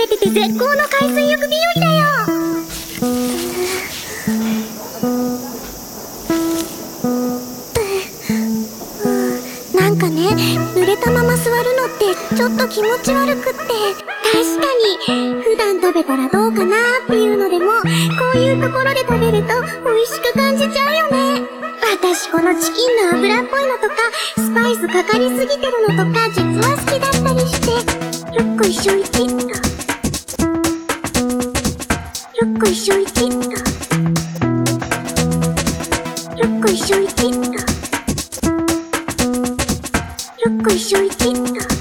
れてて絶好の海水浴日和だよ。なんかね濡れたまま座るのってちょっと気持ち悪くって。確かに普段食べたらどうかなっていうのでもこういうところで食べると美味しく感じちゃうよね。私このチキンの油っぽいのとかスパイスかかりすぎてるのとか実は好きだったりして。よっこいしょいちっと。よっこいしょいちっとよっこいしょいちっとよっこいしょいちっと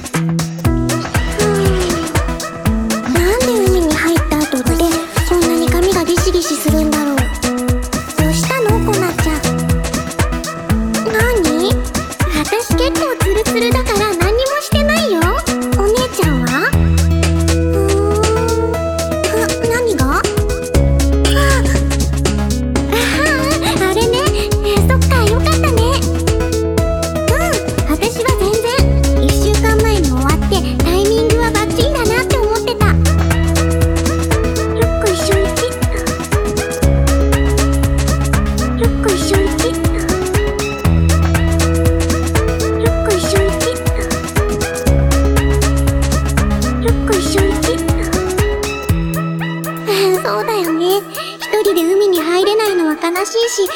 人で海に入れないのは悲しいしか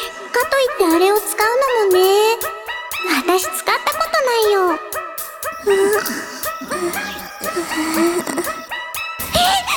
といってあれを使うのもね私使ったことないよ。え